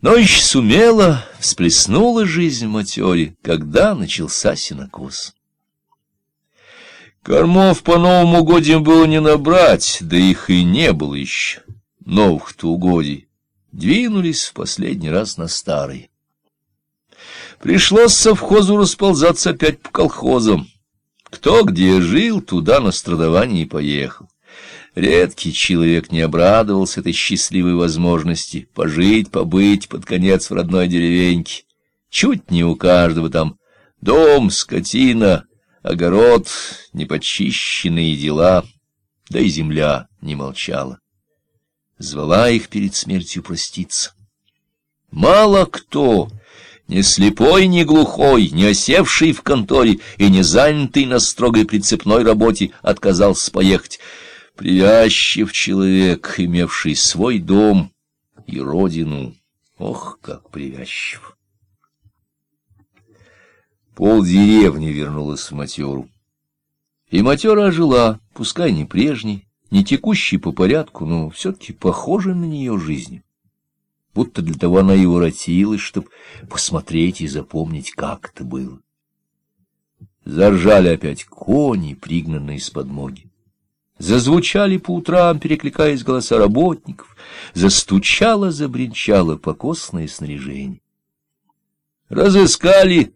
Но еще сумела, всплеснула жизнь в матере, когда начался синокос. Кормов по новому годям было не набрать, да их и не было еще, новых-то угодий. Двинулись в последний раз на старый. Пришлось совхозу расползаться опять по колхозам. Кто где жил, туда на страдование и поехал. Редкий человек не обрадовался этой счастливой возможности пожить, побыть под конец в родной деревеньке. Чуть не у каждого там дом, скотина, огород, непочищенные дела, да и земля не молчала. Звала их перед смертью проститься. Мало кто, не слепой, не глухой, не осевший в конторе и не занятый на строгой прицепной работе, отказался поехать — Привязчив человек, имевший свой дом и родину. Ох, как привязчив! Пол деревни вернулась в матеру. И матера ожила, пускай не прежней, не текущей по порядку, но все-таки похожей на нее жизнью. Будто для того она и воротилась, чтобы посмотреть и запомнить, как это было. Заржали опять кони, пригнанные с подмоги. Зазвучали по утрам, перекликаясь голоса работников, застучало, забринчало покосное снаряжение. Разыскали,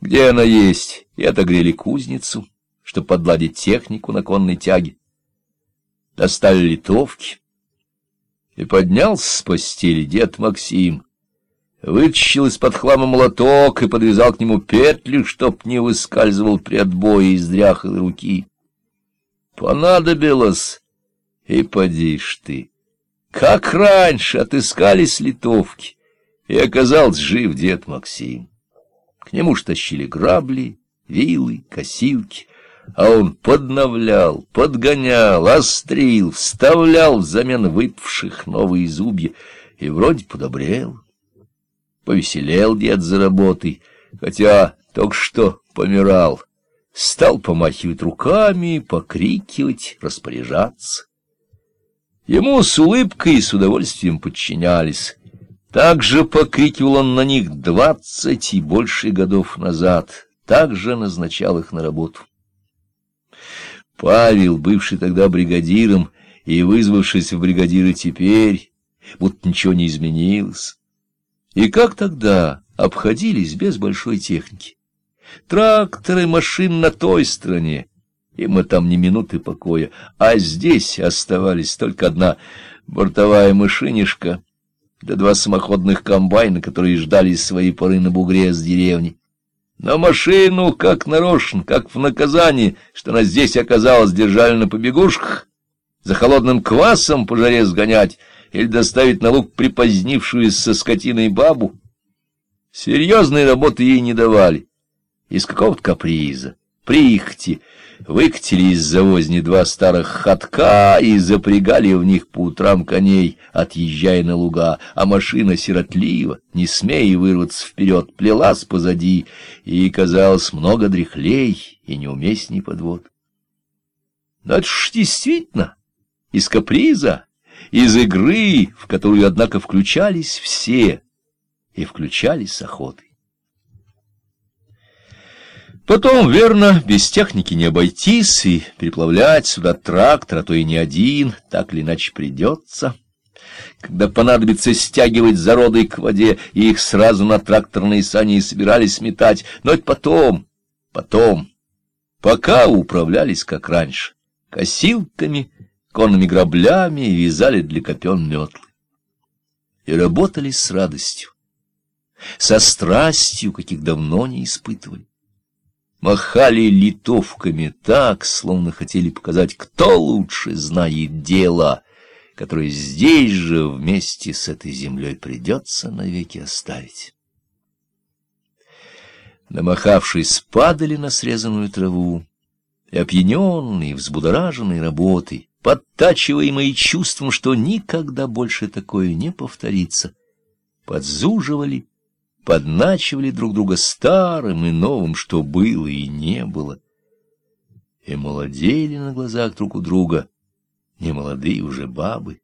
где она есть, и отогрели кузницу, чтобы подладить технику на конной тяге. Достали литовки, и поднялся с постели дед Максим, вытащил из-под хлама молоток и подвязал к нему петли, чтоб не выскальзывал при отбое из дряхлой руки. Понадобилось, и поди ж ты. Как раньше отыскались литовки, и оказался жив дед Максим. К нему ж тащили грабли, вилы, косилки, а он подновлял, подгонял, острил, вставлял взамен выпавших новые зубья, и вроде подобрел. Повеселел дед за работой, хотя только что помирал стал помахивать руками, покрикивать, распоряжаться. Ему с улыбкой и с удовольствием подчинялись. Так же покрикивал он на них двадцать и больше годов назад, так же назначал их на работу. Павел, бывший тогда бригадиром и вызвавшийся в бригадиры теперь, будто ничего не изменилось. И как тогда обходились без большой техники? Тракторы машин на той стороне, и мы там ни минуты покоя, а здесь оставались только одна бортовая машинишка да два самоходных комбайна, которые ждали своей поры на бугре с деревни. Но машину, как нарочно, как в наказании, что она здесь оказалась, держали на побегушках, за холодным квасом по жаре сгонять или доставить на луг припозднившуюся скотиной бабу. Серьезной работы ей не давали из какого-то каприза, прихти, выкатили из завозни два старых ходка и запрягали в них по утрам коней, отъезжая на луга, а машина сиротливо, не смея вырваться вперед, плелась позади, и казалось много дряхлей и неуместней подвод. Но это ж действительно из каприза, из игры, в которую, однако, включались все, и включались с охотой. Потом, верно, без техники не обойтись, и переплавлять сюда трактор, а то и не один, так или иначе придется. Когда понадобится стягивать зароды к воде, и их сразу на тракторные сани собирались метать, но это потом, потом, пока управлялись как раньше, косилками, конными граблями вязали для копен метлы. И работали с радостью, со страстью, каких давно не испытывали махали литовками так, словно хотели показать, кто лучше знает дело, которое здесь же вместе с этой землей придется навеки оставить. Намахавшись, падали на срезанную траву, и опьяненные, взбудораженные работой, подтачиваемые чувством, что никогда больше такое не повторится, подзуживали подначивали друг друга старым и новым, что было и не было, и молодели на глазах друг у друга немолодые уже бабы,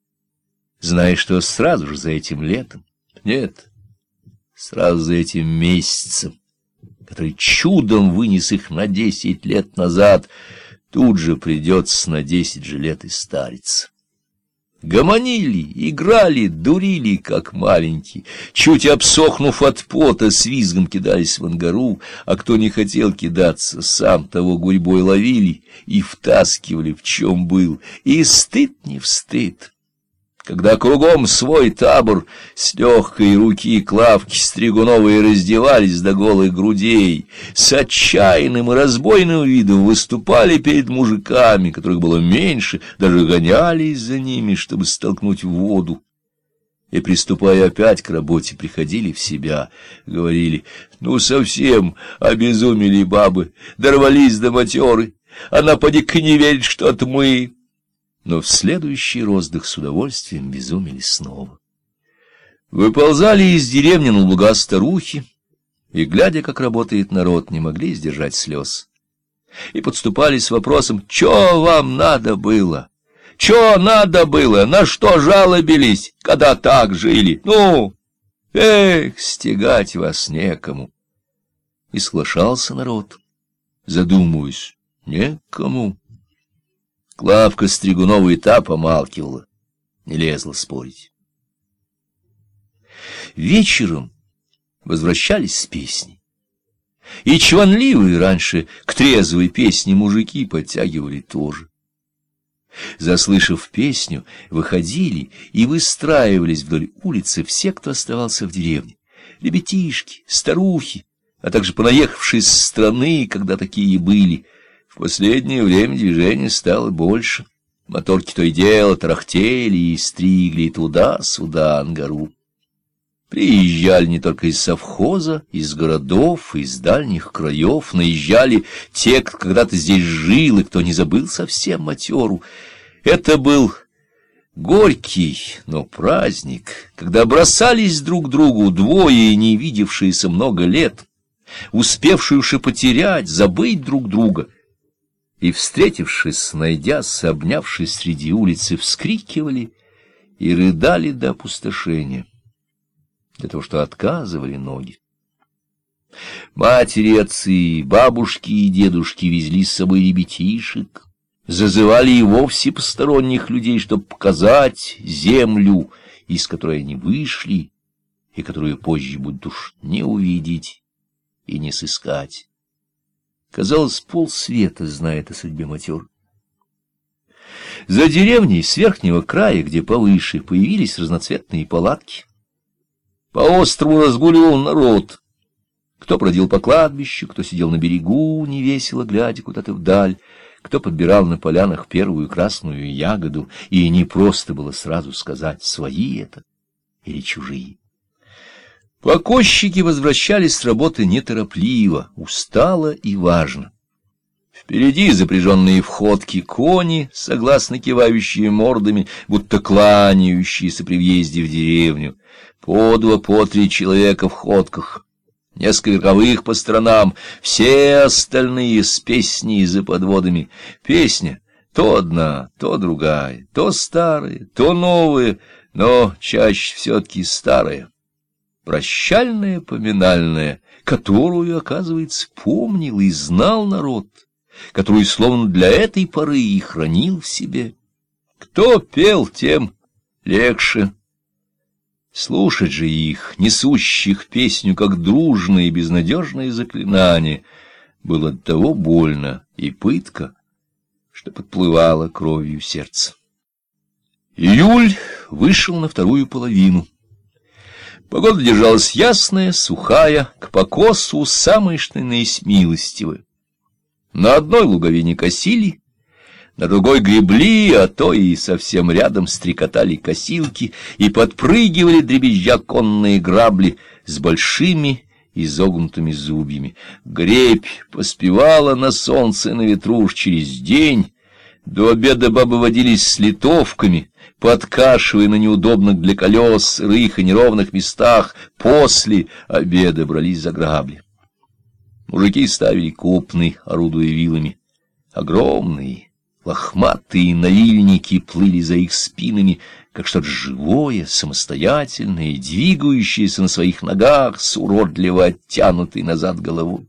зная, что сразу же за этим летом, нет, сразу за этим месяцем, который чудом вынес их на десять лет назад, тут же придется на десять же лет и стариться. Гомонили, играли, дурили, как маленькие, чуть обсохнув от пота, с визгом кидались в ангару, а кто не хотел кидаться, сам того гурьбой ловили и втаскивали, в чем был, и стыд не встыд когда кругом свой табор с легкой руки Клавки Стригуновой раздевались до голых грудей, с отчаянным и разбойным видом выступали перед мужиками, которых было меньше, даже гонялись за ними, чтобы столкнуть в воду. И, приступая опять к работе, приходили в себя, говорили, ну, совсем обезумели бабы, дорвались до матеры, она поди-ка не верит, что это мы но в следующий роздых с удовольствием безумели снова. Выползали из деревни на луга старухи, и, глядя, как работает народ, не могли сдержать слез. И подступали с вопросом, «Чё вам надо было? Чё надо было? На что жалобились, когда так жили? Ну, эх, стегать вас некому!» И соглашался народ, задумываясь, некому. Клавка Стригунова и та помалкивала, не лезла спорить. Вечером возвращались с песней. И чванливые раньше к трезвой песне мужики подтягивали тоже. Заслышав песню, выходили и выстраивались вдоль улицы все, кто оставался в деревне. Ребятишки, старухи, а также понаехавшие с страны, когда такие были — последнее время движения стало больше. Моторки то и дело тарахтели и стригли туда-сюда ангару. Приезжали не только из совхоза, из городов, из дальних краев, наезжали те, кто когда-то здесь жил и кто не забыл совсем матеру. Это был горький, но праздник, когда бросались друг другу двое, не видевшиеся много лет, успевшие уж потерять, забыть друг друга — и, встретившись, найдясь, обнявшись среди улицы, вскрикивали и рыдали до опустошения, для того, что отказывали ноги. Матери, отцы, бабушки и дедушки везли с собой ребятишек, зазывали и вовсе посторонних людей, чтобы показать землю, из которой они вышли, и которую позже будут уж не увидеть и не сыскать. Казалось, полсвета знает о судьбе матер. За деревней с верхнего края, где повыше, появились разноцветные палатки. По острову разгуливал народ. Кто бродил по кладбищу, кто сидел на берегу, невесело глядя куда-то вдаль, кто подбирал на полянах первую красную ягоду, и не просто было сразу сказать, свои это или чужие. Покосчики возвращались с работы неторопливо, устало и важно. Впереди запряженные в ходки кони, согласно кивающие мордами, будто кланяющиеся при въезде в деревню, по два, по три человека в ходках, несколько верховых по сторонам, все остальные с песней за подводами. Песня то одна, то другая, то старая, то новая, но чаще все-таки старая прощальная поминальная, которую, оказывается, помнил и знал народ, которую словно для этой поры и хранил в себе. Кто пел, тем легче. Слушать же их, несущих песню, как дружное и безнадежное заклинание, было того больно и пытка, что подплывало кровью сердце. Июль вышел на вторую половину. Погода держалась ясная, сухая, к покосу самой милостивая. На одной луговине косили, на другой гребли, а то и совсем рядом стрекотали косилки и подпрыгивали дребезжа конные грабли с большими изогнутыми зубьями. Гребь поспевала на солнце на ветру через день. До обеда бабы водились с литовками, подкашивая на неудобных для колес сырых и неровных местах, после обеда брались за грабли. Мужики ставили копны, орудуя вилами, огромные, Лохматые наильники плыли за их спинами, как что-то живое, самостоятельное, двигающееся на своих ногах с уродливо оттянутой назад головой.